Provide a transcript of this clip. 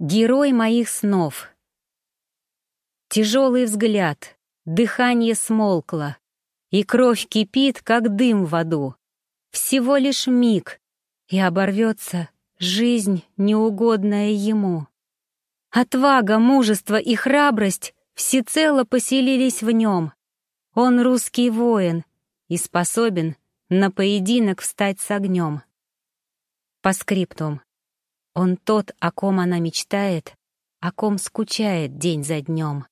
Герой моих снов. Тяжелый взгляд, дыхание смолкло, и кровь кипит, как дым в аду. Всего лишь миг, и оборвется жизнь, неугодная ему. Отвага, мужество и храбрость всецело поселились в нем. Он русский воин и способен на поединок встать с огнем. По скриптум. Он тот, о ком она мечтает, о ком скучает день за днем.